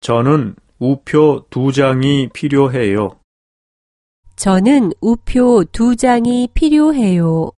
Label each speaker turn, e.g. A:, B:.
A: 저는 우표 두 장이 필요해요.
B: 저는 우표 두 장이 필요해요.